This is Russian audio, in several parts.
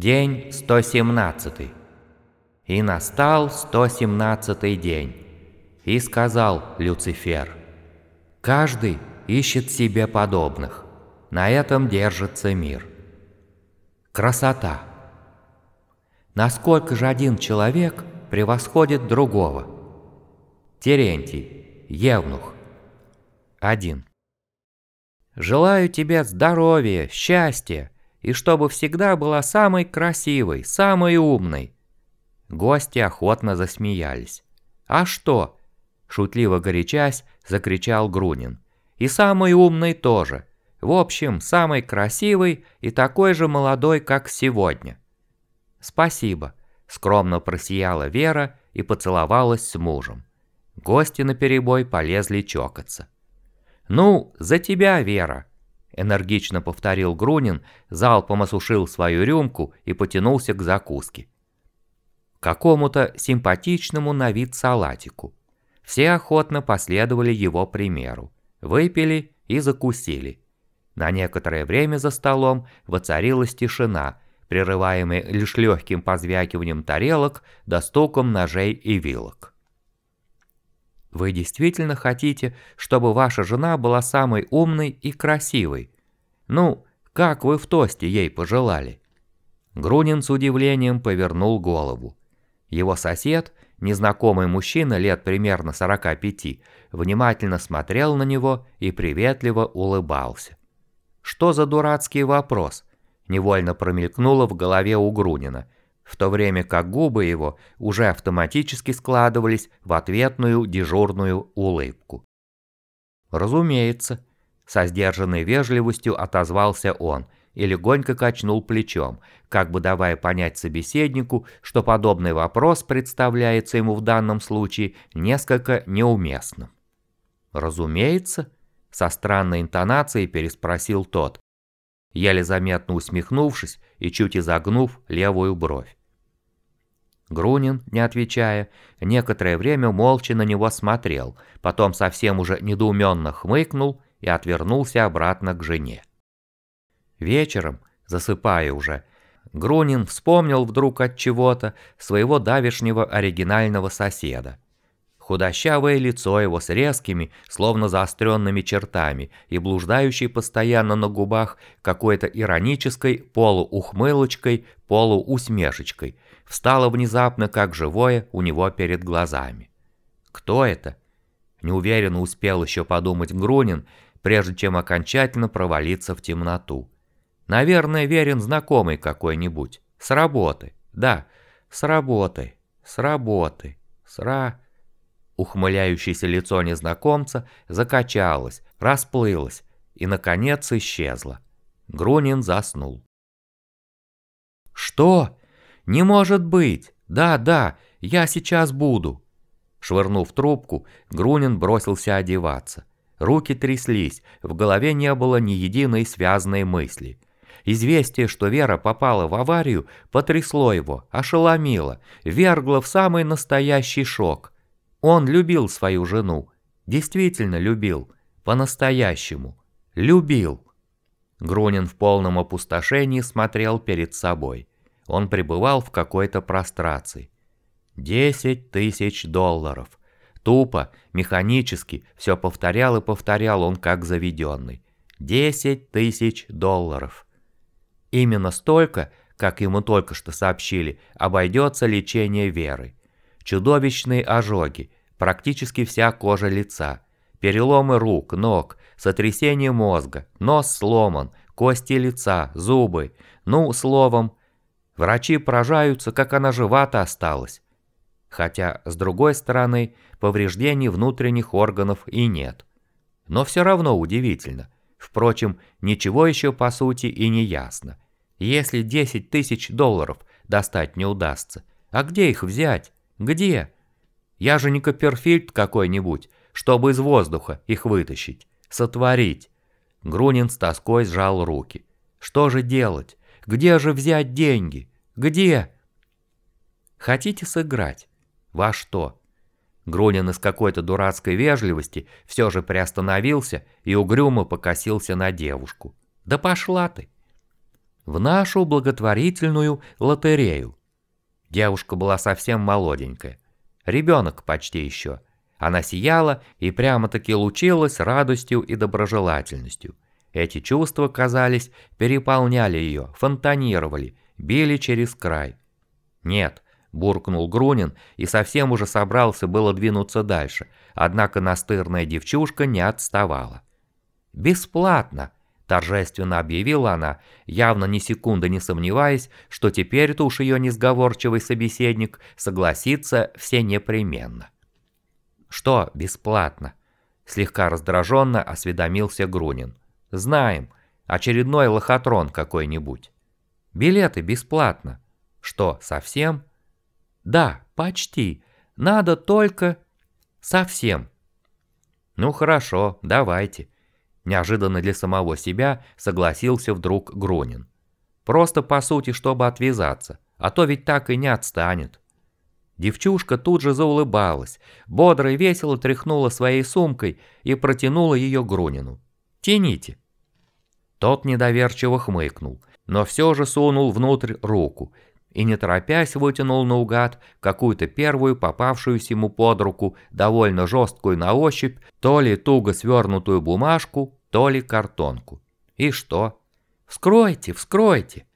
День 117. И настал 117 день. И сказал Люцифер, «Каждый ищет себе подобных, на этом держится мир». Красота. Насколько же один человек превосходит другого? Терентий, Евнух. 1. Желаю тебе здоровья, счастья, и чтобы всегда была самой красивой, самой умной. Гости охотно засмеялись. А что? Шутливо горячась, закричал Грунин. И самый умный тоже. В общем, самый красивый и такой же молодой, как сегодня. Спасибо. Скромно просияла Вера и поцеловалась с мужем. Гости наперебой полезли чокаться. «Ну, за тебя, Вера!» Энергично повторил Грунин, залпом осушил свою рюмку и потянулся к закуске. Какому-то симпатичному на вид салатику. Все охотно последовали его примеру. Выпили и закусили. На некоторое время за столом воцарилась тишина, прерываемая лишь легким позвякиванием тарелок да стуком ножей и вилок. Вы действительно хотите, чтобы ваша жена была самой умной и красивой? Ну, как вы в тосте ей пожелали?» Грунин с удивлением повернул голову. Его сосед, незнакомый мужчина лет примерно 45, внимательно смотрел на него и приветливо улыбался. «Что за дурацкий вопрос?» невольно промелькнуло в голове у Грунина – в то время как губы его уже автоматически складывались в ответную дежурную улыбку. «Разумеется», — со сдержанной вежливостью отозвался он и легонько качнул плечом, как бы давая понять собеседнику, что подобный вопрос представляется ему в данном случае несколько неуместным. «Разумеется», — со странной интонацией переспросил тот, еле заметно усмехнувшись и чуть изогнув левую бровь. Грунин, не отвечая, некоторое время молча на него смотрел, потом совсем уже недоуменно хмыкнул и отвернулся обратно к жене. Вечером, засыпая уже, Грунин вспомнил вдруг от чего-то своего давешнего оригинального соседа. Худощавое лицо его с резкими, словно заостренными чертами и блуждающей постоянно на губах какой-то иронической полуухмылочкой, полуусмешечкой – встало внезапно как живое у него перед глазами. Кто это? Неуверенно успел еще подумать Грунин, прежде чем окончательно провалиться в темноту. Наверное, верен знакомый какой-нибудь. С работы. Да, с работы. С работы. Сра... Ухмыляющееся лицо незнакомца закачалось, расплылось и, наконец, исчезло. Грунин заснул. «Что?» «Не может быть! Да, да, я сейчас буду!» Швырнув трубку, Грунин бросился одеваться. Руки тряслись, в голове не было ни единой связанной мысли. Известие, что Вера попала в аварию, потрясло его, ошеломило, вергло в самый настоящий шок. Он любил свою жену, действительно любил, по-настоящему, любил. Грунин в полном опустошении смотрел перед собой. Он пребывал в какой-то прострации. Десять тысяч долларов. Тупо, механически, все повторял и повторял он как заведенный. Десять тысяч долларов. Именно столько, как ему только что сообщили, обойдется лечение Веры. Чудовищные ожоги, практически вся кожа лица, переломы рук, ног, сотрясение мозга, нос сломан, кости лица, зубы, ну, словом, Врачи поражаются, как она жива-то осталась. Хотя, с другой стороны, повреждений внутренних органов и нет. Но все равно удивительно. Впрочем, ничего еще по сути и не ясно. Если 10 тысяч долларов достать не удастся, а где их взять? Где? Я же не Копперфильд какой-нибудь, чтобы из воздуха их вытащить, сотворить. Грунин с тоской сжал руки. Что же делать? Где же взять деньги? Где?» «Хотите сыграть? Во что?» Грунин из какой-то дурацкой вежливости все же приостановился и угрюмо покосился на девушку. «Да пошла ты!» в нашу благотворительную лотерею. Девушка была совсем молоденькая, ребенок почти еще. Она сияла и прямо-таки лучилась радостью и доброжелательностью. Эти чувства, казались, переполняли ее, фонтанировали, били через край. «Нет», – буркнул Грунин и совсем уже собрался было двинуться дальше, однако настырная девчушка не отставала. «Бесплатно!» – торжественно объявила она, явно ни секунды не сомневаясь, что теперь-то уж ее несговорчивый собеседник согласится все непременно. «Что бесплатно?» – слегка раздраженно осведомился Грунин. «Знаем, очередной лохотрон какой-нибудь. Билеты бесплатно. Что, совсем?» «Да, почти. Надо только...» «Совсем». «Ну хорошо, давайте». Неожиданно для самого себя согласился вдруг Гронин. Просто по сути, чтобы отвязаться, а то ведь так и не отстанет. Девчушка тут же заулыбалась, бодро и весело тряхнула своей сумкой и протянула ее Грунину. «Тяните». Тот недоверчиво хмыкнул, но все же сунул внутрь руку и не торопясь вытянул наугад какую-то первую попавшуюся ему под руку, довольно жесткую на ощупь, то ли туго свернутую бумажку, то ли картонку. И что? «Вскройте, вскройте!»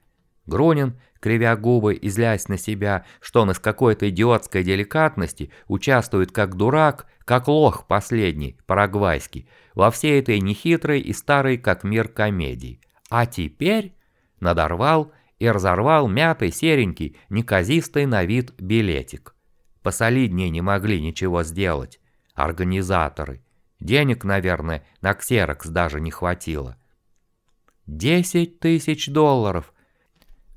Грунин, кривя губы и злясь на себя, что он из какой-то идиотской деликатности участвует как дурак, как лох последний, парагвайский, во всей этой нехитрой и старой как мир комедии. А теперь надорвал и разорвал мятый, серенький, неказистый на вид билетик. Посолиднее не могли ничего сделать. Организаторы. Денег, наверное, на ксерокс даже не хватило. «Десять тысяч долларов!»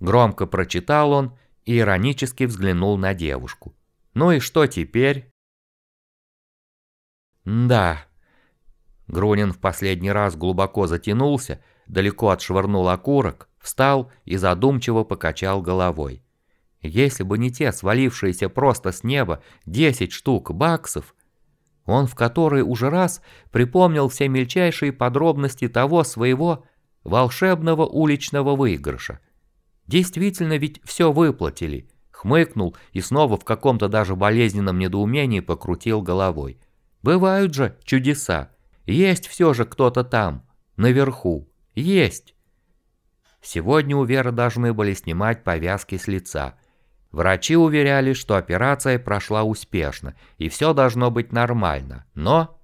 Громко прочитал он и иронически взглянул на девушку. «Ну и что теперь?» «Да». Грунин в последний раз глубоко затянулся, далеко отшвырнул окурок, встал и задумчиво покачал головой. Если бы не те свалившиеся просто с неба 10 штук баксов, он в который уже раз припомнил все мельчайшие подробности того своего волшебного уличного выигрыша. Действительно ведь все выплатили. Хмыкнул и снова в каком-то даже болезненном недоумении покрутил головой. Бывают же чудеса. Есть все же кто-то там, наверху. Есть. Сегодня у Веры должны были снимать повязки с лица. Врачи уверяли, что операция прошла успешно, и все должно быть нормально. Но...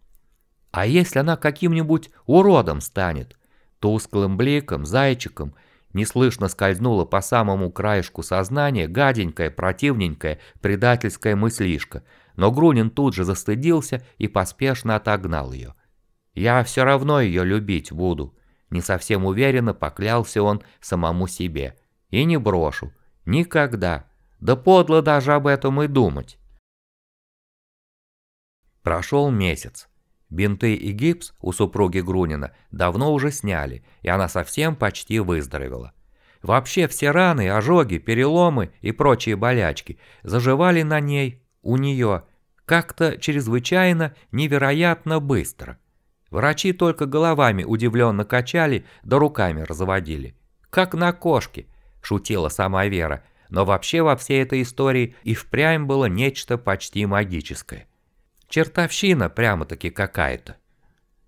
А если она каким-нибудь уродом станет? Тусклым бликом, зайчиком, неслышно скользнула по самому краешку сознания гаденькая, противненькая, предательская мыслишка, но Грунин тут же застыдился и поспешно отогнал ее. «Я все равно ее любить буду», не совсем уверенно поклялся он самому себе. И не брошу. Никогда. Да подло даже об этом и думать. Прошел месяц. Бинты и гипс у супруги Грунина давно уже сняли, и она совсем почти выздоровела. Вообще все раны, ожоги, переломы и прочие болячки заживали на ней, у нее, как-то чрезвычайно невероятно быстро. Врачи только головами удивленно качали, да руками разводили. «Как на кошке», – шутила сама Вера, но вообще во всей этой истории и впрямь было нечто почти магическое. Чертовщина прямо-таки какая-то.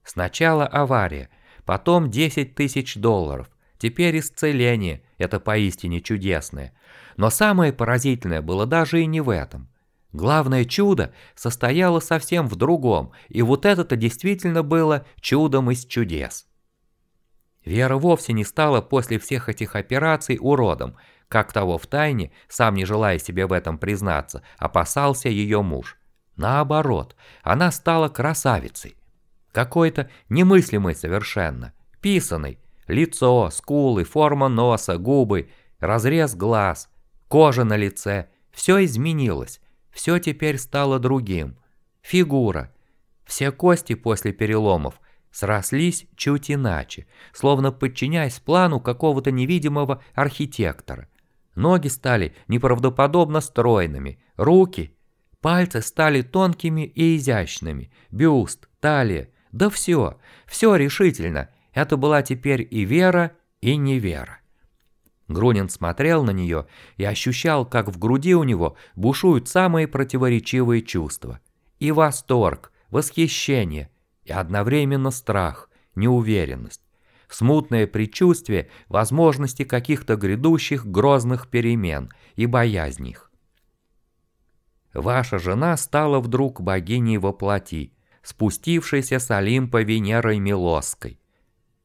Сначала авария, потом 10 тысяч долларов, теперь исцеление, это поистине чудесное. Но самое поразительное было даже и не в этом – Главное чудо состояло совсем в другом, и вот это-то действительно было чудом из чудес. Вера вовсе не стала после всех этих операций уродом, как того в тайне, сам не желая себе в этом признаться, опасался ее муж. Наоборот, она стала красавицей. Какой-то немыслимой совершенно, писаной. Лицо, скулы, форма носа, губы, разрез глаз, кожа на лице – все изменилось, все теперь стало другим. Фигура. Все кости после переломов срослись чуть иначе, словно подчиняясь плану какого-то невидимого архитектора. Ноги стали неправдоподобно стройными, руки, пальцы стали тонкими и изящными, бюст, талия, да все, все решительно. Это была теперь и вера, и невера. Грунин смотрел на нее и ощущал, как в груди у него бушуют самые противоречивые чувства. И восторг, восхищение, и одновременно страх, неуверенность, смутное предчувствие возможности каких-то грядущих грозных перемен и боязнь их. Ваша жена стала вдруг богиней во плоти, спустившейся с Олимпа Венерой Милосской.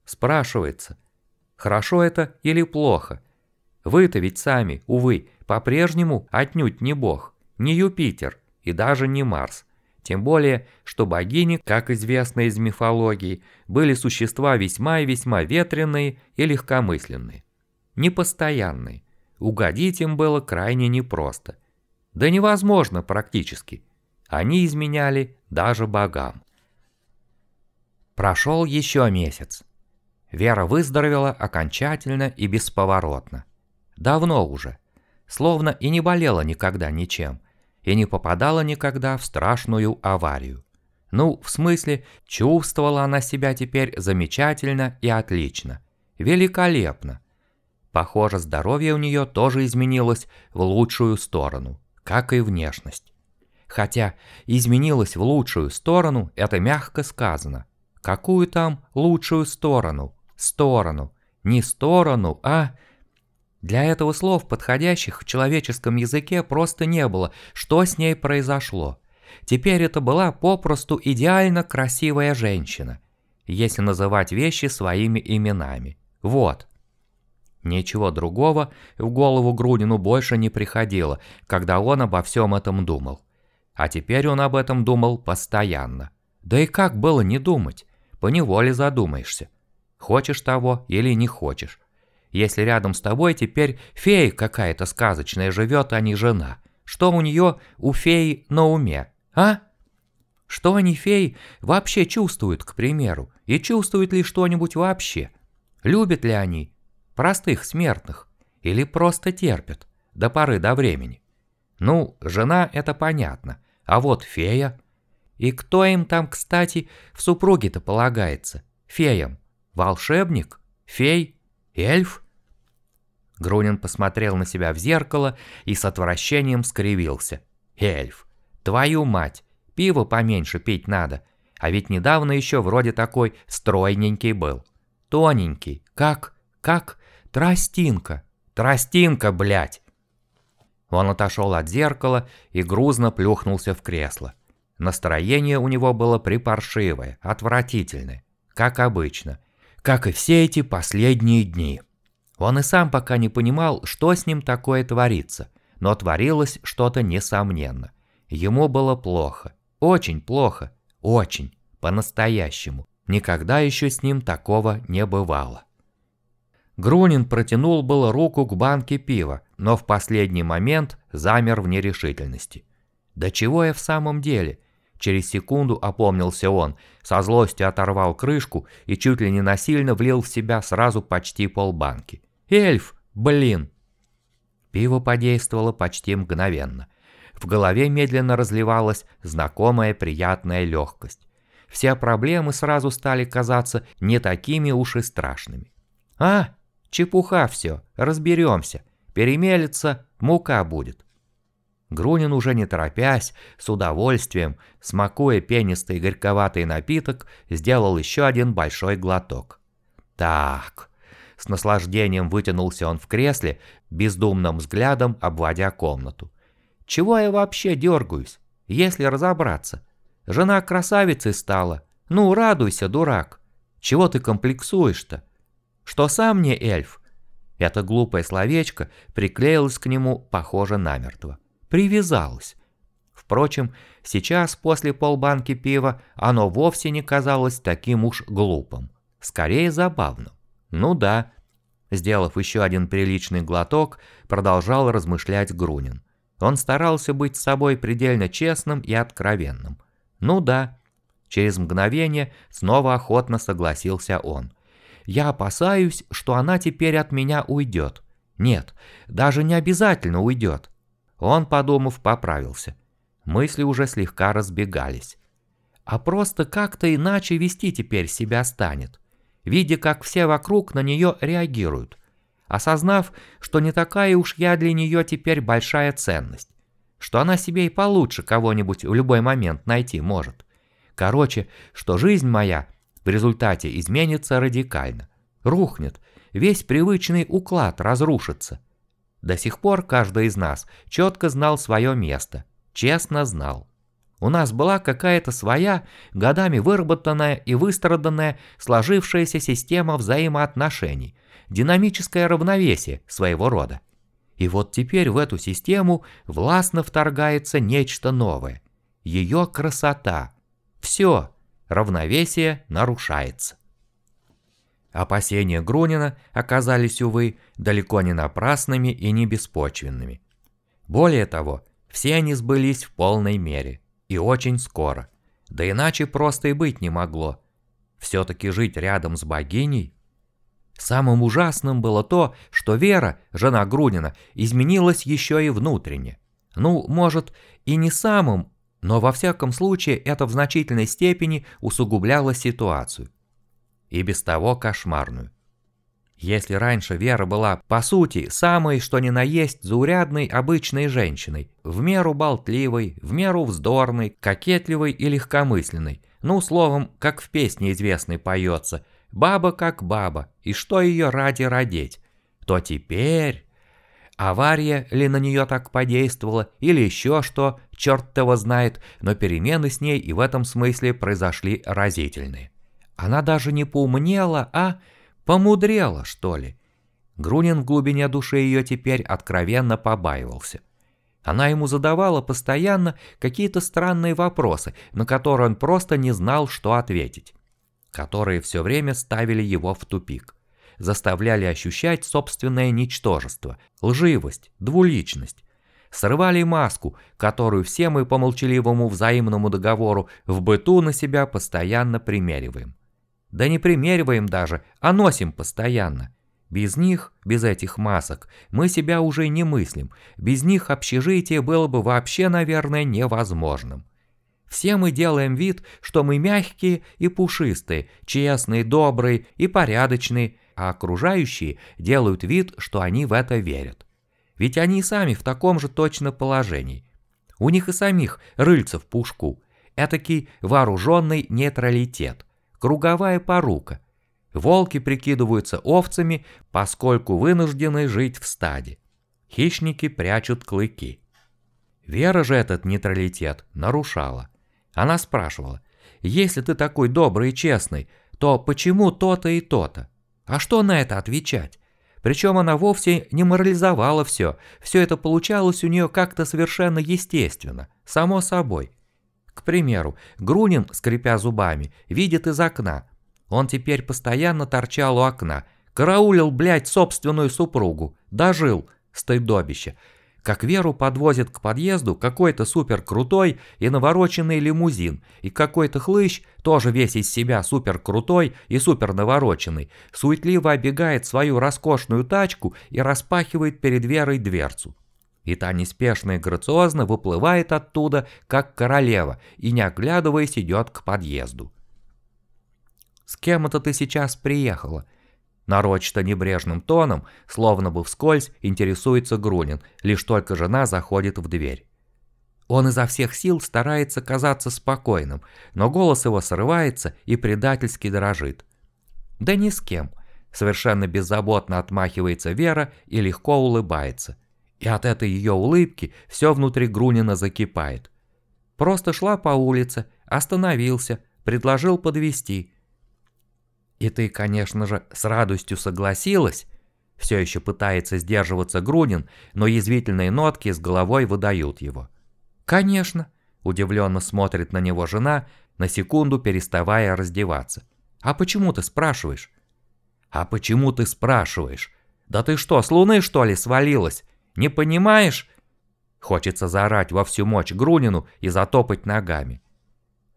Спрашивается, хорошо это или плохо? Вы-то ведь сами, увы, по-прежнему отнюдь не бог, не Юпитер и даже не Марс. Тем более, что богини, как известно из мифологии, были существа весьма и весьма ветреные и легкомысленные. Непостоянные. Угодить им было крайне непросто. Да невозможно практически. Они изменяли даже богам. Прошел еще месяц. Вера выздоровела окончательно и бесповоротно. Давно уже. Словно и не болела никогда ничем – и не попадала никогда в страшную аварию. Ну, в смысле, чувствовала она себя теперь замечательно и отлично. Великолепно. Похоже, здоровье у нее тоже изменилось в лучшую сторону, как и внешность. Хотя изменилось в лучшую сторону, это мягко сказано. Какую там лучшую сторону? Сторону. Не сторону, а для этого слов, подходящих в человеческом языке, просто не было, что с ней произошло. Теперь это была попросту идеально красивая женщина, если называть вещи своими именами. Вот. Ничего другого в голову Грунину больше не приходило, когда он обо всем этом думал. А теперь он об этом думал постоянно. Да и как было не думать? Поневоле задумаешься. Хочешь того или не хочешь если рядом с тобой теперь фея какая-то сказочная живет, а не жена? Что у нее у феи на уме, а? Что они, феи, вообще чувствуют, к примеру? И чувствуют ли что-нибудь вообще? Любят ли они простых смертных? Или просто терпят до поры до времени? Ну, жена – это понятно. А вот фея... И кто им там, кстати, в супруге-то полагается? Феям? Волшебник? Фей? Эльф? Грунин посмотрел на себя в зеркало и с отвращением скривился. Эльф, твою мать, пиво поменьше пить надо. А ведь недавно еще вроде такой стройненький был. Тоненький, как, как, тростинка. Тростинка, блядь. Он отошел от зеркала и грузно плюхнулся в кресло. Настроение у него было припаршивое, отвратительное, как обычно – как и все эти последние дни. Он и сам пока не понимал, что с ним такое творится, но творилось что-то несомненно. Ему было плохо, очень плохо, очень, по-настоящему. Никогда еще с ним такого не бывало. Грунин протянул было руку к банке пива, но в последний момент замер в нерешительности. «Да чего я в самом деле? Через секунду опомнился он, со злостью оторвал крышку и чуть ли не насильно влил в себя сразу почти полбанки. «Эльф! Блин!» Пиво подействовало почти мгновенно. В голове медленно разливалась знакомая приятная легкость. Все проблемы сразу стали казаться не такими уж и страшными. «А, чепуха все, разберемся. Перемелется, мука будет». Грунин уже не торопясь, с удовольствием, смакуя пенистый горьковатый напиток, сделал еще один большой глоток. Так, с наслаждением вытянулся он в кресле, бездумным взглядом обводя комнату. Чего я вообще дергаюсь, если разобраться? Жена красавицей стала. Ну, радуйся, дурак. Чего ты комплексуешь-то? Что сам не эльф? Это глупое словечко приклеилось к нему, похоже, намертво привязалась. Впрочем, сейчас после полбанки пива оно вовсе не казалось таким уж глупым. Скорее забавным. Ну да. Сделав еще один приличный глоток, продолжал размышлять Грунин. Он старался быть с собой предельно честным и откровенным. Ну да. Через мгновение снова охотно согласился он. Я опасаюсь, что она теперь от меня уйдет. Нет, даже не обязательно уйдет. Он, подумав, поправился. Мысли уже слегка разбегались. А просто как-то иначе вести теперь себя станет, видя, как все вокруг на нее реагируют. осознав, что не такая уж я для нее теперь большая ценность, что она себе и получше кого-нибудь в любой момент найти может. Короче, что жизнь моя в результате изменится радикально, рухнет, весь привычный уклад разрушится. До сих пор каждый из нас четко знал свое место, честно знал. У нас была какая-то своя, годами выработанная и выстраданная сложившаяся система взаимоотношений, динамическое равновесие своего рода. И вот теперь в эту систему властно вторгается нечто новое. Ее красота. Все, равновесие нарушается. Опасения Грунина оказались, увы, далеко не напрасными и не беспочвенными. Более того, все они сбылись в полной мере. И очень скоро. Да иначе просто и быть не могло. Все-таки жить рядом с богиней? Самым ужасным было то, что Вера, жена Грунина, изменилась еще и внутренне. Ну, может, и не самым, но во всяком случае это в значительной степени усугубляло ситуацию. И без того кошмарную. Если раньше Вера была, по сути, самой, что ни на есть, заурядной обычной женщиной, в меру болтливой, в меру вздорной, кокетливой и легкомысленной, ну, словом, как в песне известной поется, «Баба как баба, и что ее ради родить», то теперь... Авария ли на нее так подействовала, или еще что, черт его знает, но перемены с ней и в этом смысле произошли разительные. Она даже не поумнела, а Помудрела, что ли? Грунин в глубине души ее теперь откровенно побаивался. Она ему задавала постоянно какие-то странные вопросы, на которые он просто не знал, что ответить. Которые все время ставили его в тупик. Заставляли ощущать собственное ничтожество, лживость, двуличность. Срывали маску, которую все мы по молчаливому взаимному договору в быту на себя постоянно примериваем. Да не примериваем даже, а носим постоянно. Без них, без этих масок, мы себя уже не мыслим. Без них общежитие было бы вообще, наверное, невозможным. Все мы делаем вид, что мы мягкие и пушистые, честные, добрые и порядочные, а окружающие делают вид, что они в это верят. Ведь они сами в таком же точно положении. У них и самих рыльца в пушку. Этакий вооруженный нейтралитет – круговая порука. Волки прикидываются овцами, поскольку вынуждены жить в стаде. Хищники прячут клыки. Вера же этот нейтралитет нарушала. Она спрашивала, если ты такой добрый и честный, то почему то-то и то-то? А что на это отвечать? Причем она вовсе не морализовала все, все это получалось у нее как-то совершенно естественно, само собой. К примеру, Грунин, скрипя зубами, видит из окна. Он теперь постоянно торчал у окна. Караулил, блядь, собственную супругу. Дожил, стыдобище. Как Веру подвозит к подъезду какой-то супер крутой и навороченный лимузин, и какой-то хлыщ, тоже весь из себя супер крутой и супер навороченный, суетливо обегает свою роскошную тачку и распахивает перед Верой дверцу. И та неспешно и грациозно выплывает оттуда, как королева, и не оглядываясь идет к подъезду. «С кем это ты сейчас приехала?» Нарочито небрежным тоном, словно бы вскользь, интересуется Грунин, лишь только жена заходит в дверь. Он изо всех сил старается казаться спокойным, но голос его срывается и предательски дрожит. «Да ни с кем», — совершенно беззаботно отмахивается Вера и легко улыбается. И от этой ее улыбки все внутри Грунина закипает. Просто шла по улице, остановился, предложил подвести. И ты, конечно же, с радостью согласилась? Все еще пытается сдерживаться Грунин, но язвительные нотки с головой выдают его. Конечно, удивленно смотрит на него жена, на секунду переставая раздеваться. А почему ты спрашиваешь? А почему ты спрашиваешь? Да ты что, с луны что ли свалилась? Не понимаешь?» Хочется заорать во всю мощь Грунину и затопать ногами.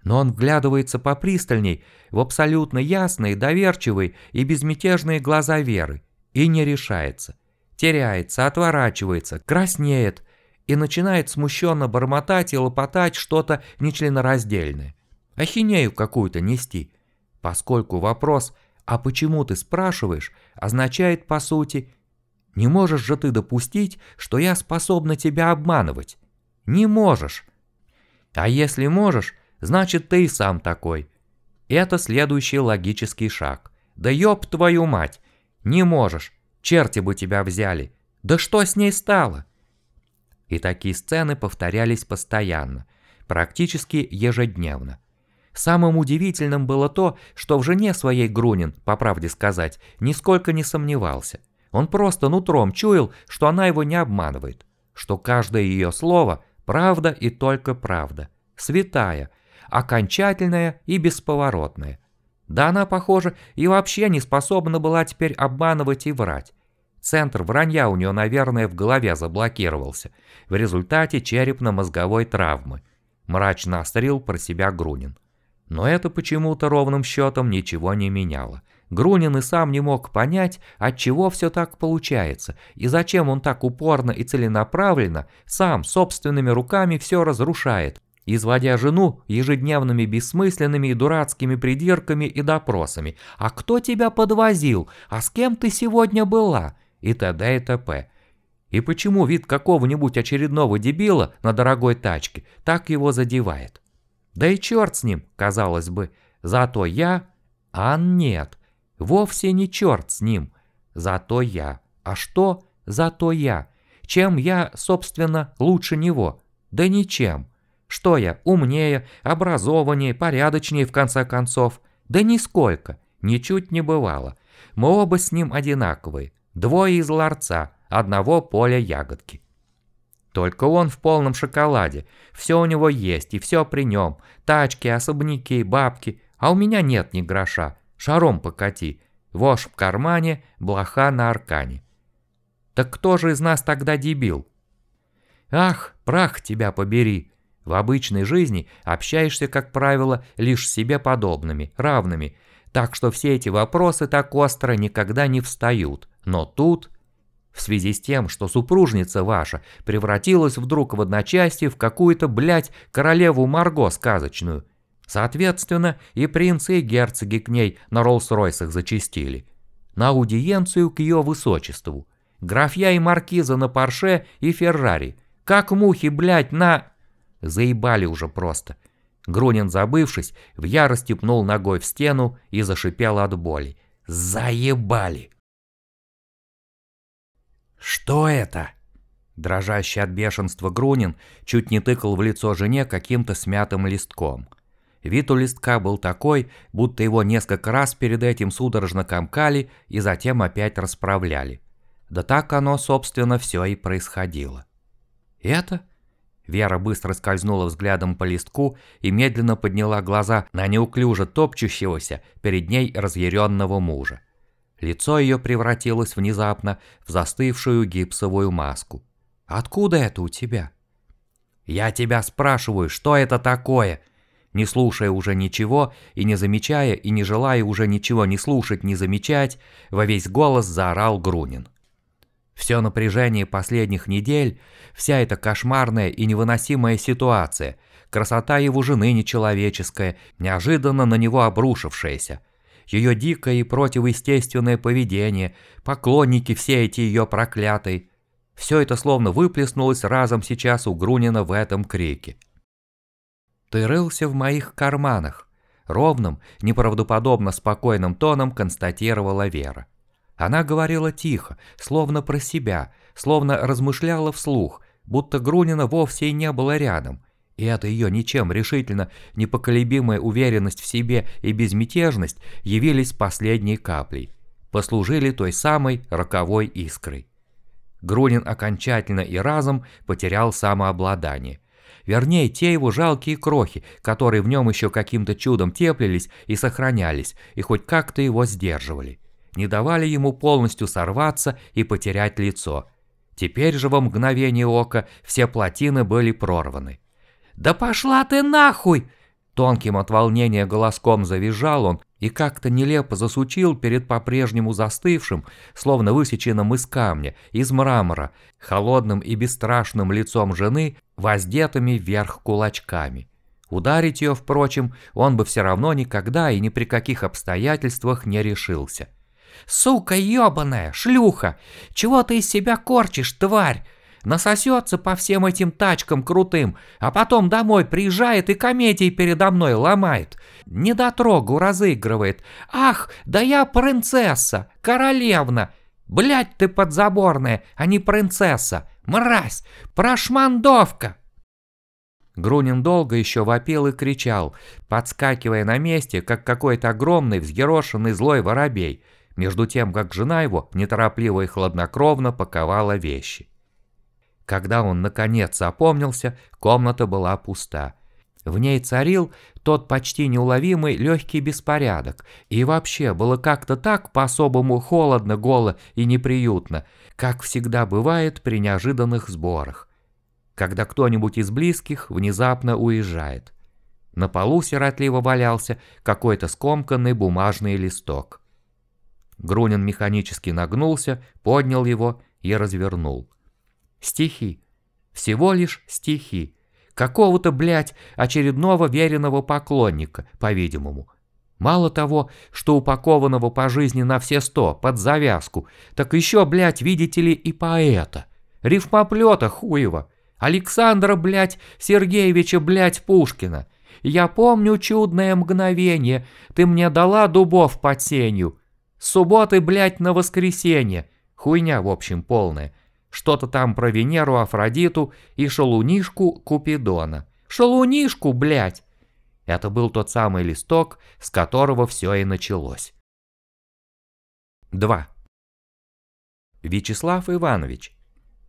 Но он вглядывается попристальней в абсолютно ясные, доверчивые и безмятежные глаза Веры и не решается. Теряется, отворачивается, краснеет и начинает смущенно бормотать и лопотать что-то нечленораздельное. Ахинею какую-то нести, поскольку вопрос «а почему ты спрашиваешь?» означает по сути Не можешь же ты допустить, что я способна тебя обманывать? Не можешь. А если можешь, значит ты и сам такой. Это следующий логический шаг. Да ёб твою мать! Не можешь. Черти бы тебя взяли. Да что с ней стало? И такие сцены повторялись постоянно, практически ежедневно. Самым удивительным было то, что в жене своей Грунин, по правде сказать, нисколько не сомневался. Он просто нутром чуял, что она его не обманывает, что каждое ее слово – правда и только правда, святая, окончательная и бесповоротная. Да она, похоже, и вообще не способна была теперь обманывать и врать. Центр вранья у нее, наверное, в голове заблокировался в результате черепно-мозговой травмы. Мрачно острил про себя Грунин. Но это почему-то ровным счетом ничего не меняло. Грунин и сам не мог понять, от чего все так получается, и зачем он так упорно и целенаправленно сам собственными руками все разрушает, изводя жену ежедневными бессмысленными и дурацкими придирками и допросами. «А кто тебя подвозил? А с кем ты сегодня была?» и т.д. и т.п. И почему вид какого-нибудь очередного дебила на дорогой тачке так его задевает? Да и черт с ним, казалось бы. Зато я... А нет, вовсе не черт с ним. Зато я. А что? Зато я. Чем я, собственно, лучше него? Да ничем. Что я, умнее, образованнее, порядочнее в конце концов? Да нисколько, ничуть не бывало. Мы оба с ним одинаковые. Двое из ларца, одного поля ягодки. Только он в полном шоколаде. Все у него есть и все при нем. Тачки, особняки, бабки. А у меня нет ни гроша. Шаром покати. Вож в кармане, блоха на аркане. Так кто же из нас тогда дебил? Ах, прах тебя побери. В обычной жизни общаешься, как правило, лишь с себе подобными, равными, так что все эти вопросы так остро никогда не встают. Но тут, в связи с тем, что супружница ваша превратилась вдруг в одночасье в какую-то, блядь, королеву Марго сказочную, соответственно, и принцы и герцоги к ней на Роллс-Ройсах зачистили. На аудиенцию к ее высочеству. Графья и маркиза на Порше и Феррари. Как мухи, блядь, на... Заебали уже просто. Грунин, забывшись, в ярости пнул ногой в стену и зашипел от боли. «Заебали!» «Что это?» Дрожащий от бешенства Грунин чуть не тыкал в лицо жене каким-то смятым листком. Вид у листка был такой, будто его несколько раз перед этим судорожно комкали и затем опять расправляли. Да так оно, собственно, все и происходило. «Это?» Вера быстро скользнула взглядом по листку и медленно подняла глаза на неуклюже топчущегося перед ней разъяренного мужа. Лицо ее превратилось внезапно в застывшую гипсовую маску. «Откуда это у тебя?» «Я тебя спрашиваю, что это такое?» Не слушая уже ничего и не замечая и не желая уже ничего не слушать, не замечать, во весь голос заорал Грунин. Все напряжение последних недель, вся эта кошмарная и невыносимая ситуация, красота его жены нечеловеческая, неожиданно на него обрушившаяся, ее дикое и противоестественное поведение, поклонники все эти ее проклятые, все это словно выплеснулось разом сейчас у Грунина в этом крике. «Ты рылся в моих карманах», — ровным, неправдоподобно спокойным тоном констатировала Вера. Она говорила тихо, словно про себя, словно размышляла вслух, будто Грунина вовсе и не было рядом. И эта ее ничем решительно непоколебимая уверенность в себе и безмятежность явились последней каплей, послужили той самой роковой искрой. Грунин окончательно и разом потерял самообладание. Вернее, те его жалкие крохи, которые в нем еще каким-то чудом теплились и сохранялись, и хоть как-то его сдерживали не давали ему полностью сорваться и потерять лицо. Теперь же во мгновение ока все плотины были прорваны. «Да пошла ты нахуй!» Тонким от волнения голоском завизжал он и как-то нелепо засучил перед по-прежнему застывшим, словно высеченным из камня, из мрамора, холодным и бесстрашным лицом жены, воздетыми вверх кулачками. Ударить ее, впрочем, он бы все равно никогда и ни при каких обстоятельствах не решился. Сука ебаная, шлюха! Чего ты из себя корчишь, тварь? Насосется по всем этим тачкам крутым, а потом домой приезжает и комедии передо мной ломает. Недотрогу разыгрывает. Ах, да я принцесса, королевна. Блять ты подзаборная, а не принцесса. Мразь, прошмандовка. Грунин долго еще вопил и кричал, подскакивая на месте, как какой-то огромный взъерошенный злой воробей, между тем, как жена его неторопливо и хладнокровно паковала вещи. Когда он наконец опомнился, комната была пуста. В ней царил тот почти неуловимый легкий беспорядок, и вообще было как-то так по-особому холодно, голо и неприютно, как всегда бывает при неожиданных сборах, когда кто-нибудь из близких внезапно уезжает. На полу сиротливо валялся какой-то скомканный бумажный листок. Грунин механически нагнулся, поднял его и развернул. Стихи. Всего лишь стихи. Какого-то, блядь, очередного веренного поклонника, по-видимому. Мало того, что упакованного по жизни на все сто, под завязку, так еще, блядь, видите ли, и поэта. Рифмоплета хуева. Александра, блядь, Сергеевича, блядь, Пушкина. Я помню чудное мгновение, ты мне дала дубов под сенью. С субботы, блядь, на воскресенье. Хуйня, в общем, полная. Что-то там про Венеру, Афродиту и шалунишку Купидона. Шалунишку, блядь! Это был тот самый листок, с которого все и началось. 2. Вячеслав Иванович.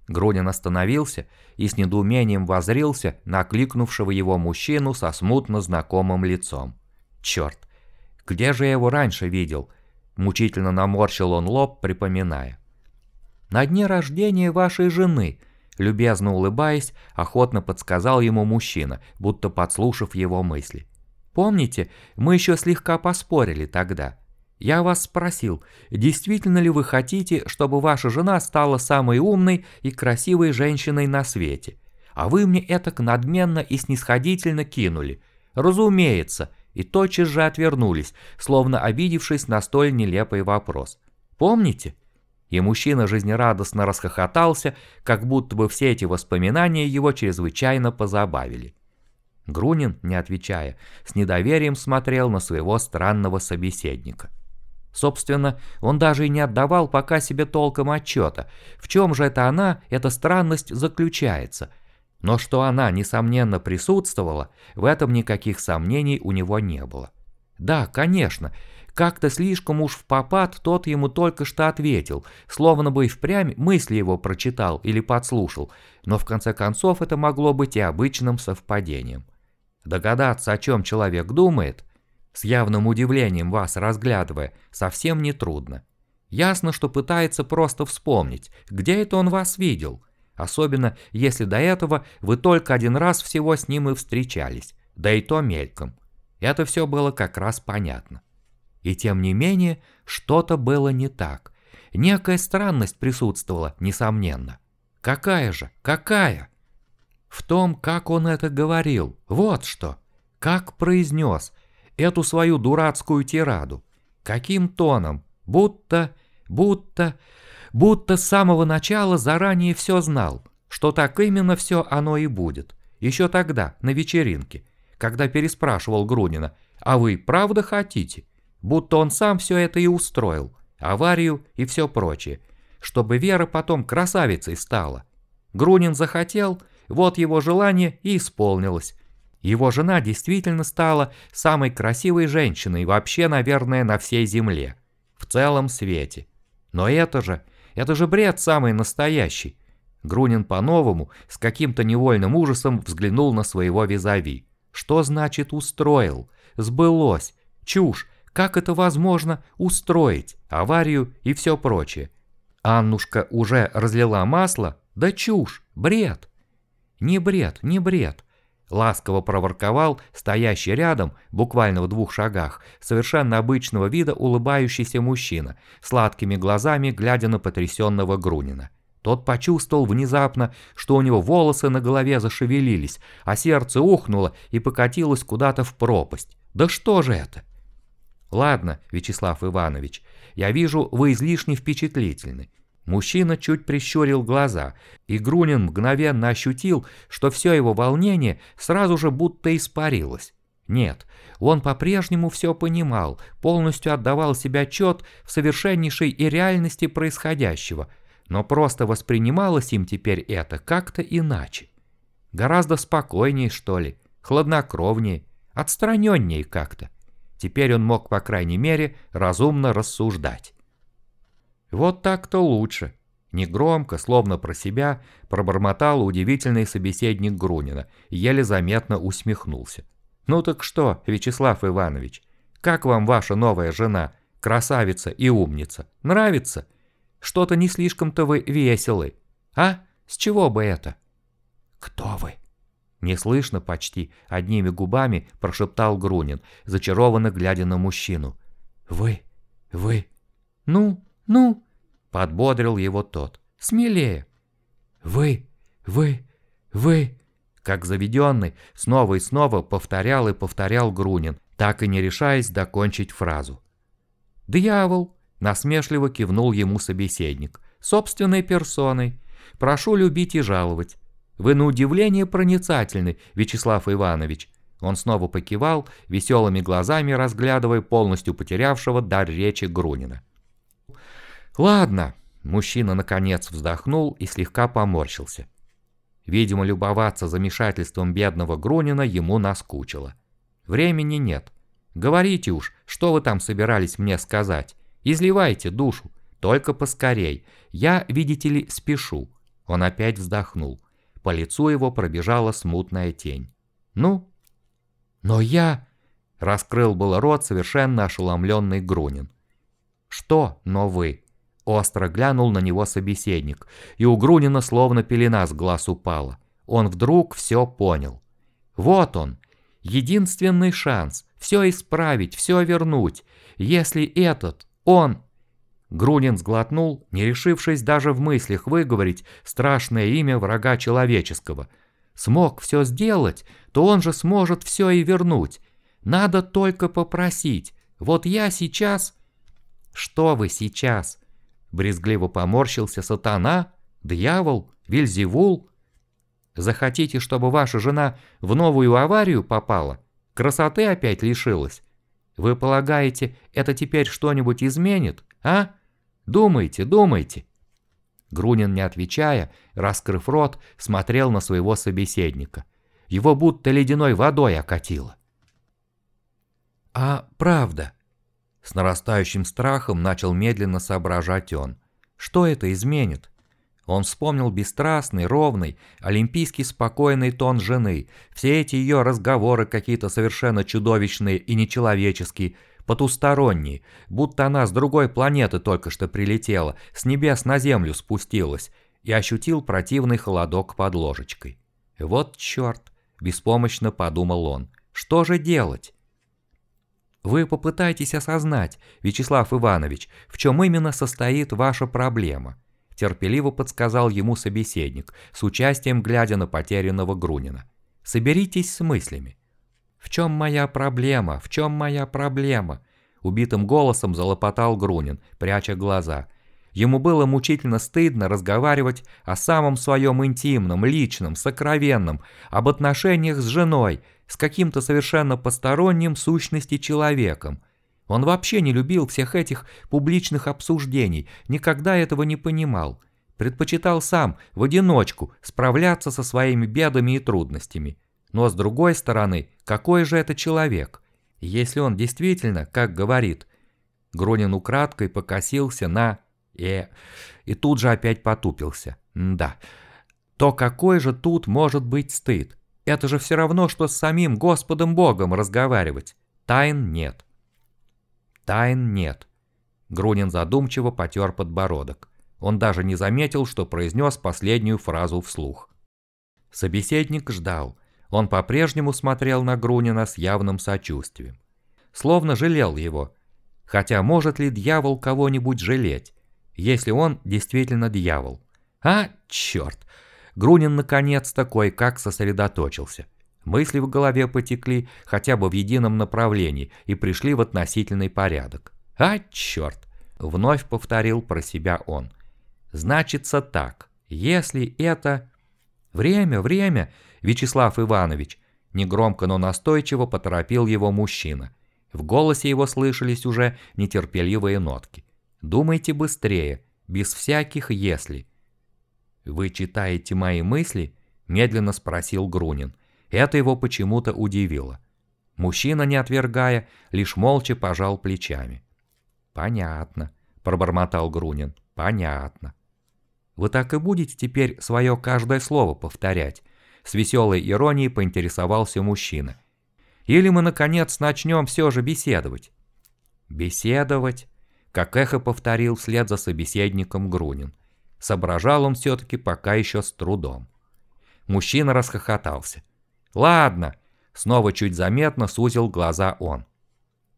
Грунин остановился и с недоумением возрился на кликнувшего его мужчину со смутно знакомым лицом. Черт, где же я его раньше видел? Мучительно наморщил он лоб, припоминая на дне рождения вашей жены», любезно улыбаясь, охотно подсказал ему мужчина, будто подслушав его мысли. «Помните, мы еще слегка поспорили тогда. Я вас спросил, действительно ли вы хотите, чтобы ваша жена стала самой умной и красивой женщиной на свете? А вы мне это надменно и снисходительно кинули. Разумеется, и тотчас же отвернулись, словно обидевшись на столь нелепый вопрос. Помните?» И мужчина жизнерадостно расхохотался, как будто бы все эти воспоминания его чрезвычайно позабавили. Грунин, не отвечая, с недоверием смотрел на своего странного собеседника. Собственно, он даже и не отдавал пока себе толком отчета, в чем же это она, эта странность заключается. Но что она, несомненно, присутствовала, в этом никаких сомнений у него не было. Да, конечно, как-то слишком уж в попад тот ему только что ответил, словно бы и впрямь мысли его прочитал или подслушал, но в конце концов это могло быть и обычным совпадением. Догадаться, о чем человек думает, с явным удивлением вас разглядывая, совсем не трудно. Ясно, что пытается просто вспомнить, где это он вас видел, особенно если до этого вы только один раз всего с ним и встречались, да и то мельком. Это все было как раз понятно. И тем не менее, что-то было не так. Некая странность присутствовала, несомненно. Какая же? Какая? В том, как он это говорил. Вот что. Как произнес эту свою дурацкую тираду. Каким тоном? Будто, будто, будто с самого начала заранее все знал, что так именно все оно и будет. Еще тогда, на вечеринке, когда переспрашивал Грунина, «А вы правда хотите?» будто он сам все это и устроил, аварию и все прочее, чтобы Вера потом красавицей стала. Грунин захотел, вот его желание и исполнилось. Его жена действительно стала самой красивой женщиной вообще, наверное, на всей земле, в целом свете. Но это же, это же бред самый настоящий. Грунин по-новому, с каким-то невольным ужасом взглянул на своего визави. Что значит устроил? Сбылось. Чушь. Как это возможно устроить, аварию и все прочее? Аннушка уже разлила масло? Да чушь, бред. Не бред, не бред. Ласково проворковал стоящий рядом, буквально в двух шагах, совершенно обычного вида улыбающийся мужчина, сладкими глазами глядя на потрясенного Грунина. Тот почувствовал внезапно, что у него волосы на голове зашевелились, а сердце ухнуло и покатилось куда-то в пропасть. Да что же это? Ладно, Вячеслав Иванович, я вижу, вы излишне впечатлительны. Мужчина чуть прищурил глаза, и Грунин мгновенно ощутил, что все его волнение сразу же будто испарилось. Нет, он по-прежнему все понимал, полностью отдавал себе отчет в совершеннейшей и реальности происходящего, но просто воспринималось им теперь это как-то иначе. Гораздо спокойнее, что ли, хладнокровнее, отстраненнее как-то. Теперь он мог, по крайней мере, разумно рассуждать. Вот так-то лучше. Негромко, словно про себя, пробормотал удивительный собеседник Грунина и еле заметно усмехнулся. «Ну так что, Вячеслав Иванович, как вам ваша новая жена, красавица и умница? Нравится? Что-то не слишком-то вы веселы. А? С чего бы это?» «Кто вы?» Неслышно почти, одними губами прошептал Грунин, зачарованно глядя на мужчину. «Вы? Вы? Ну, ну?» Подбодрил его тот. «Смелее!» «Вы! Вы! Вы!» Как заведенный, снова и снова повторял и повторял Грунин, так и не решаясь закончить фразу. «Дьявол!» – насмешливо кивнул ему собеседник. «Собственной персоной. Прошу любить и жаловать. Вы на удивление проницательны, Вячеслав Иванович». Он снова покивал, веселыми глазами разглядывая полностью потерявшего дар речи Грунина. «Ладно», – мужчина наконец вздохнул и слегка поморщился. Видимо, любоваться замешательством бедного Грунина ему наскучило. «Времени нет. Говорите уж, что вы там собирались мне сказать. Изливайте душу, только поскорей. Я, видите ли, спешу». Он опять вздохнул. По лицу его пробежала смутная тень. «Ну?» «Но я...» – раскрыл был рот совершенно ошеломленный Грунин. «Что, но вы?» Остро глянул на него собеседник, и у Грунина словно пелена с глаз упала. Он вдруг все понял. Вот он, единственный шанс все исправить, все вернуть. Если этот, он... Грунин сглотнул, не решившись даже в мыслях выговорить страшное имя врага человеческого. Смог все сделать, то он же сможет все и вернуть. Надо только попросить. Вот я сейчас... Что вы сейчас? Брезгливо поморщился сатана, дьявол, Вильзевул. Захотите, чтобы ваша жена в новую аварию попала? Красоты опять лишилась? Вы полагаете, это теперь что-нибудь изменит, а? Думайте, думайте. Грунин, не отвечая, раскрыв рот, смотрел на своего собеседника. Его будто ледяной водой окатило. «А правда, с нарастающим страхом начал медленно соображать он. Что это изменит? Он вспомнил бесстрастный, ровный, олимпийский спокойный тон жены, все эти ее разговоры какие-то совершенно чудовищные и нечеловеческие, потусторонние, будто она с другой планеты только что прилетела, с небес на землю спустилась, и ощутил противный холодок под ложечкой. «Вот черт!» – беспомощно подумал он. «Что же делать?» Вы попытайтесь осознать, Вячеслав Иванович, в чем именно состоит ваша проблема. Терпеливо подсказал ему собеседник, с участием глядя на потерянного Грунина. Соберитесь с мыслями. В чем моя проблема? В чем моя проблема? Убитым голосом залопотал Грунин, пряча глаза. Ему было мучительно стыдно разговаривать о самом своем интимном, личном, сокровенном, об отношениях с женой, с каким-то совершенно посторонним сущности человеком. Он вообще не любил всех этих публичных обсуждений, никогда этого не понимал. Предпочитал сам, в одиночку, справляться со своими бедами и трудностями. Но с другой стороны, какой же это человек? Если он действительно, как говорит, Гронин украдкой покосился на... Э... И тут же опять потупился. да. То какой же тут может быть стыд? Это же все равно, что с самим Господом Богом разговаривать. Тайн нет. Тайн нет. Грунин задумчиво потер подбородок. Он даже не заметил, что произнес последнюю фразу вслух. Собеседник ждал. Он по-прежнему смотрел на Грунина с явным сочувствием. Словно жалел его. Хотя может ли дьявол кого-нибудь жалеть, если он действительно дьявол? А, черт! Грунин наконец-то кое-как сосредоточился. Мысли в голове потекли хотя бы в едином направлении и пришли в относительный порядок. «А, черт!» — вновь повторил про себя он. «Значится так, если это...» «Время, время, Вячеслав Иванович!» Негромко, но настойчиво поторопил его мужчина. В голосе его слышались уже нетерпеливые нотки. «Думайте быстрее, без всяких «если». «Вы читаете мои мысли?» – медленно спросил Грунин. Это его почему-то удивило. Мужчина, не отвергая, лишь молча пожал плечами. «Понятно», – пробормотал Грунин. «Понятно». «Вы так и будете теперь свое каждое слово повторять?» С веселой иронией поинтересовался мужчина. «Или мы, наконец, начнем все же беседовать?» «Беседовать?» Как эхо повторил вслед за собеседником Грунин. Соображал он все-таки пока еще с трудом. Мужчина расхохотался. «Ладно», — снова чуть заметно сузил глаза он.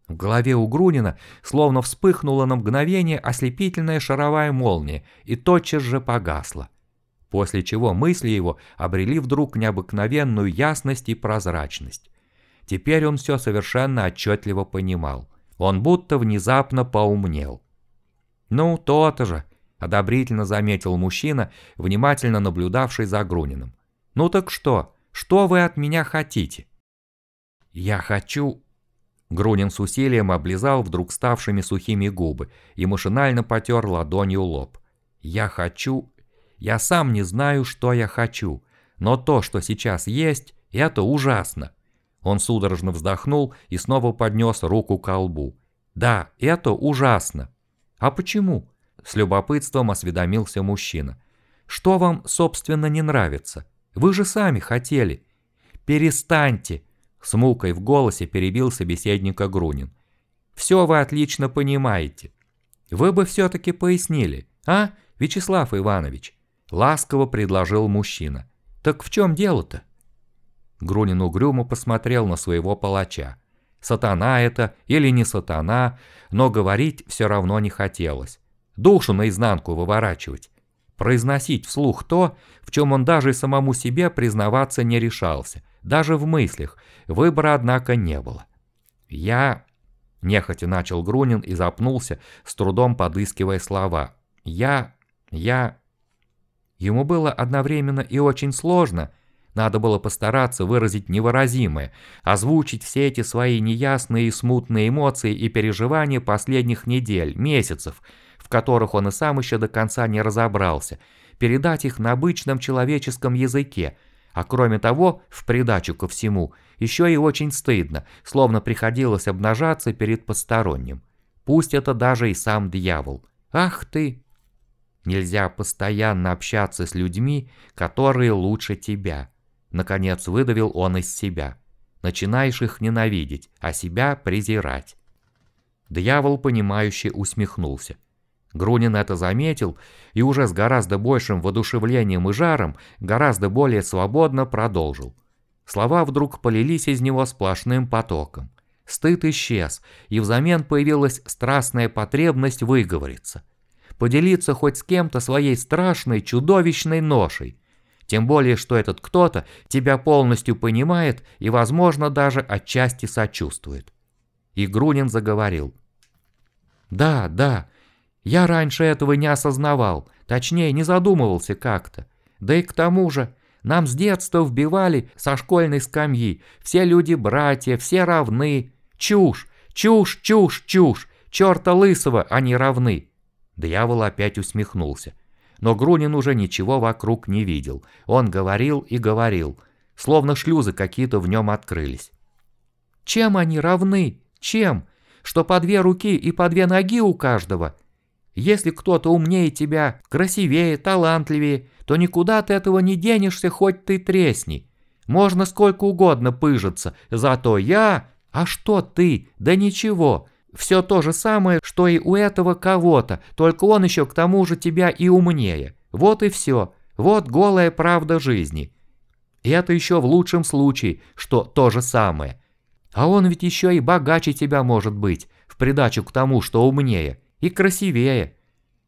В голове у Грунина словно вспыхнула на мгновение ослепительная шаровая молния и тотчас же погасла. После чего мысли его обрели вдруг необыкновенную ясность и прозрачность. Теперь он все совершенно отчетливо понимал. Он будто внезапно поумнел. «Ну, то-то же», — одобрительно заметил мужчина, внимательно наблюдавший за Груниным. «Ну так что? Что вы от меня хотите?» «Я хочу...» Грунин с усилием облизал вдруг ставшими сухими губы и машинально потер ладонью лоб. «Я хочу... Я сам не знаю, что я хочу, но то, что сейчас есть, это ужасно». Он судорожно вздохнул и снова поднес руку к колбу. «Да, это ужасно». «А почему?» – с любопытством осведомился мужчина. «Что вам, собственно, не нравится?» Вы же сами хотели. Перестаньте, с мукой в голосе перебил собеседника Грунин. Все вы отлично понимаете. Вы бы все-таки пояснили, а, Вячеслав Иванович? Ласково предложил мужчина. Так в чем дело-то? Грунин угрюмо посмотрел на своего палача. Сатана это или не сатана, но говорить все равно не хотелось. Душу наизнанку выворачивать произносить вслух то, в чем он даже самому себе признаваться не решался, даже в мыслях, выбора, однако, не было. «Я...» – нехотя начал Грунин и запнулся, с трудом подыскивая слова. «Я... я...» Ему было одновременно и очень сложно, надо было постараться выразить невыразимое, озвучить все эти свои неясные и смутные эмоции и переживания последних недель, месяцев – в которых он и сам еще до конца не разобрался, передать их на обычном человеческом языке, а кроме того, в придачу ко всему, еще и очень стыдно, словно приходилось обнажаться перед посторонним. Пусть это даже и сам дьявол. Ах ты! Нельзя постоянно общаться с людьми, которые лучше тебя. Наконец выдавил он из себя. Начинаешь их ненавидеть, а себя презирать. Дьявол, понимающе усмехнулся. Грунин это заметил и уже с гораздо большим воодушевлением и жаром, гораздо более свободно продолжил. Слова вдруг полились из него сплошным потоком. Стыд исчез, и взамен появилась страстная потребность выговориться. Поделиться хоть с кем-то своей страшной, чудовищной ношей. Тем более, что этот кто-то тебя полностью понимает и, возможно, даже отчасти сочувствует. И Грунин заговорил. «Да, да, я раньше этого не осознавал, точнее не задумывался как-то. Да и к тому же, нам с детства вбивали со школьной скамьи, все люди братья, все равны. Чушь, чушь, чушь, чушь, черта лысого они равны. Дьявол опять усмехнулся. Но Грунин уже ничего вокруг не видел. Он говорил и говорил, словно шлюзы какие-то в нем открылись. Чем они равны? Чем? Что по две руки и по две ноги у каждого – если кто-то умнее тебя, красивее, талантливее, то никуда ты этого не денешься, хоть ты тресни. Можно сколько угодно пыжиться, зато я... А что ты? Да ничего. Все то же самое, что и у этого кого-то, только он еще к тому же тебя и умнее. Вот и все. Вот голая правда жизни. И это еще в лучшем случае, что то же самое. А он ведь еще и богаче тебя может быть, в придачу к тому, что умнее и красивее.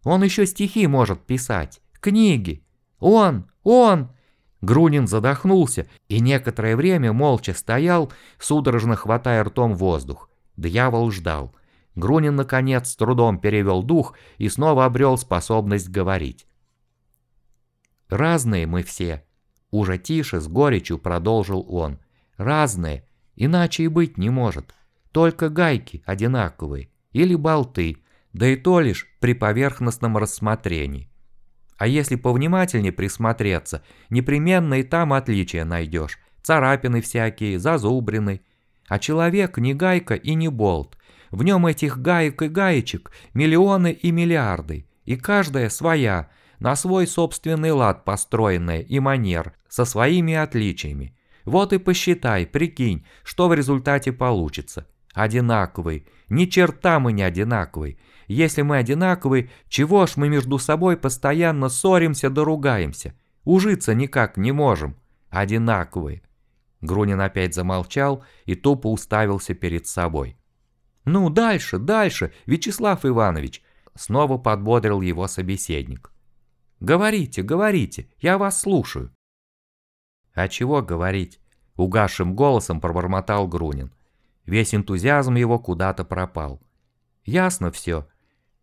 Он еще стихи может писать, книги. Он, он, Грунин задохнулся и некоторое время молча стоял, судорожно хватая ртом воздух. Дьявол ждал. Грунин, наконец, с трудом перевел дух и снова обрел способность говорить. «Разные мы все», — уже тише, с горечью продолжил он. «Разные, иначе и быть не может. Только гайки одинаковые, или болты, да и то лишь при поверхностном рассмотрении. А если повнимательнее присмотреться, непременно и там отличия найдешь. Царапины всякие, зазубрины. А человек не гайка и не болт. В нем этих гаек и гаечек миллионы и миллиарды. И каждая своя, на свой собственный лад построенная и манер, со своими отличиями. Вот и посчитай, прикинь, что в результате получится. Одинаковый. Ни черта мы не одинаковый. Если мы одинаковые, чего ж мы между собой постоянно ссоримся да ругаемся? Ужиться никак не можем. Одинаковые. Грунин опять замолчал и тупо уставился перед собой. «Ну, дальше, дальше, Вячеслав Иванович!» Снова подбодрил его собеседник. «Говорите, говорите, я вас слушаю». «А чего говорить?» Угасшим голосом пробормотал Грунин. Весь энтузиазм его куда-то пропал. «Ясно все.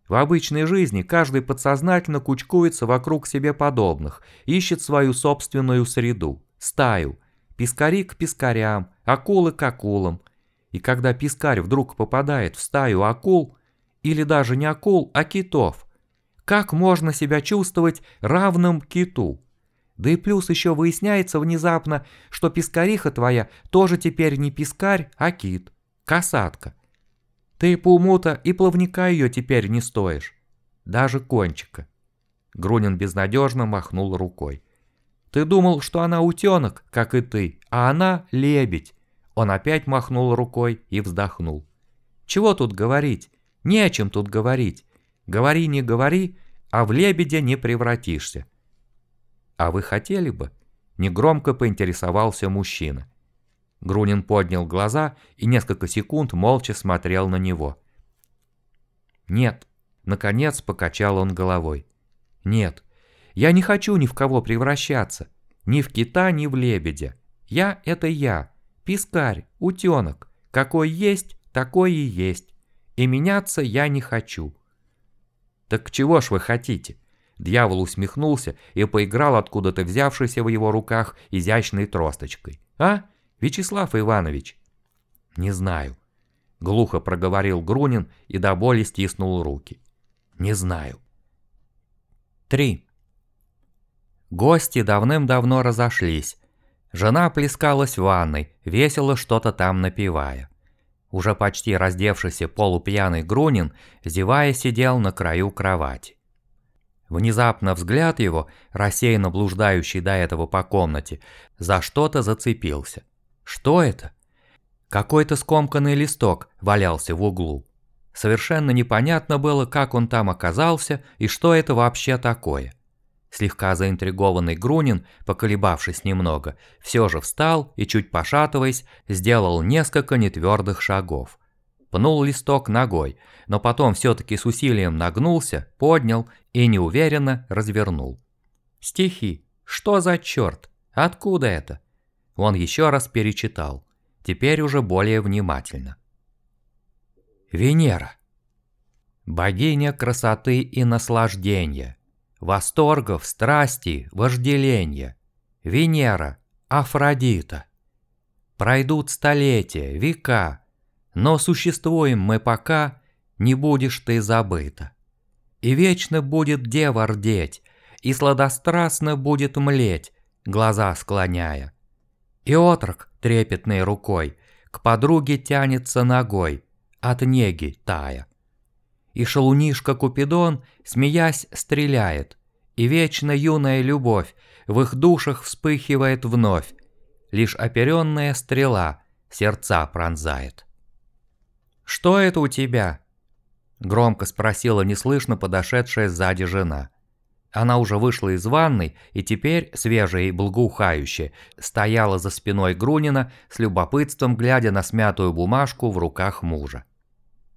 В обычной жизни каждый подсознательно кучкуется вокруг себе подобных, ищет свою собственную среду, стаю, пескари к пескарям, акулы к акулам. И когда пескарь вдруг попадает в стаю акул, или даже не акул, а китов, как можно себя чувствовать равным киту? Да и плюс еще выясняется внезапно, что пескариха твоя тоже теперь не пескарь, а кит, касатка. Ты по уму-то и плавника ее теперь не стоишь. Даже кончика. Грунин безнадежно махнул рукой. Ты думал, что она утенок, как и ты, а она лебедь. Он опять махнул рукой и вздохнул. Чего тут говорить? Не о чем тут говорить. Говори, не говори, а в лебедя не превратишься. А вы хотели бы? Негромко поинтересовался мужчина. Грунин поднял глаза и несколько секунд молча смотрел на него. «Нет», — наконец покачал он головой. «Нет, я не хочу ни в кого превращаться, ни в кита, ни в лебедя. Я — это я, пискарь, утенок, какой есть, такой и есть, и меняться я не хочу». «Так чего ж вы хотите?» Дьявол усмехнулся и поиграл откуда-то взявшейся в его руках изящной тросточкой. «А? Вячеслав Иванович?» «Не знаю», — глухо проговорил Грунин и до боли стиснул руки. «Не знаю». Три. Гости давным-давно разошлись. Жена плескалась в ванной, весело что-то там напевая. Уже почти раздевшийся полупьяный Грунин, зевая, сидел на краю кровати. Внезапно взгляд его, рассеянно блуждающий до этого по комнате, за что-то зацепился. Что это? Какой-то скомканный листок валялся в углу. Совершенно непонятно было, как он там оказался и что это вообще такое. Слегка заинтригованный Грунин, поколебавшись немного, все же встал и, чуть пошатываясь, сделал несколько нетвердых шагов. Пнул листок ногой, но потом все-таки с усилием нагнулся, поднял и неуверенно развернул. «Стихи! Что за черт? Откуда это?» Он еще раз перечитал, теперь уже более внимательно. Венера. Богиня красоты и наслаждения, восторгов, страсти, вожделения. Венера, Афродита. Пройдут столетия, века, но существуем мы пока, не будешь ты забыта. И вечно будет дева рдеть, и сладострастно будет млеть, глаза склоняя. И отрок, трепетной рукой, к подруге тянется ногой, от неги тая. И шалунишка Купидон, смеясь, стреляет, и вечно юная любовь в их душах вспыхивает вновь, лишь оперенная стрела сердца пронзает. «Что это у тебя?» – громко спросила неслышно подошедшая сзади жена – она уже вышла из ванной и теперь, свежая и благоухающая, стояла за спиной Грунина с любопытством, глядя на смятую бумажку в руках мужа.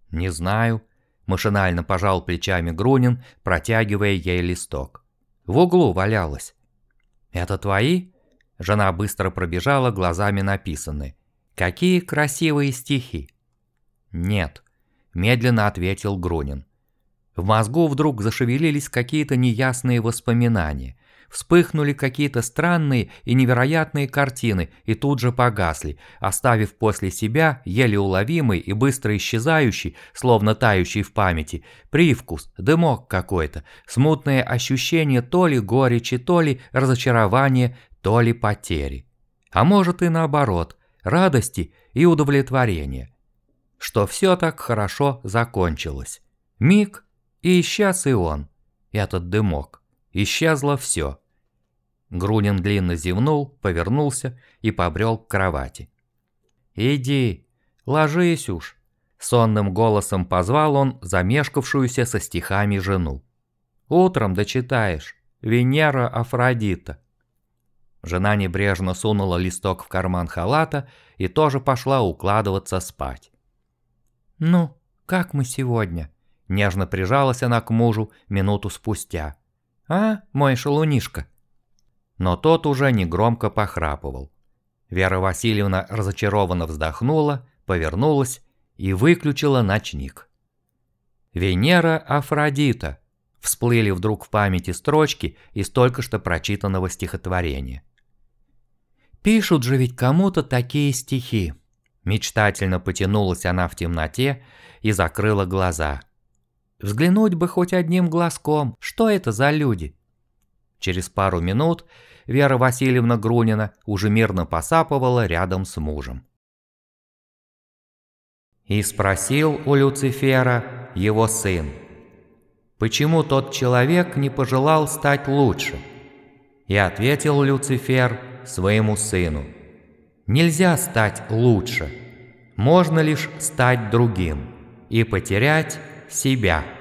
«Не знаю», – машинально пожал плечами Грунин, протягивая ей листок. В углу валялась. «Это твои?» Жена быстро пробежала глазами написанные. «Какие красивые стихи!» «Нет», – медленно ответил Грунин. В мозгу вдруг зашевелились какие-то неясные воспоминания. Вспыхнули какие-то странные и невероятные картины и тут же погасли, оставив после себя еле уловимый и быстро исчезающий, словно тающий в памяти, привкус, дымок какой-то, смутное ощущение то ли горечи, то ли разочарования, то ли потери. А может и наоборот, радости и удовлетворения. Что все так хорошо закончилось. Миг, и исчез и он, этот дымок. Исчезло все. Грунин длинно зевнул, повернулся и побрел к кровати. «Иди, ложись уж», – сонным голосом позвал он замешкавшуюся со стихами жену. «Утром дочитаешь. Венера Афродита». Жена небрежно сунула листок в карман халата и тоже пошла укладываться спать. «Ну, как мы сегодня?» – нежно прижалась она к мужу минуту спустя. «А, мой шалунишка?» Но тот уже негромко похрапывал. Вера Васильевна разочарованно вздохнула, повернулась и выключила ночник. «Венера Афродита» всплыли вдруг в памяти строчки из только что прочитанного стихотворения. Пишут же ведь кому-то такие стихи. Мечтательно потянулась она в темноте и закрыла глаза. Взглянуть бы хоть одним глазком, что это за люди? Через пару минут Вера Васильевна Грунина уже мирно посапывала рядом с мужем. И спросил у Люцифера его сын, почему тот человек не пожелал стать лучше? И ответил Люцифер своему сыну, нельзя стать лучше, можно лишь стать другим и потерять себя.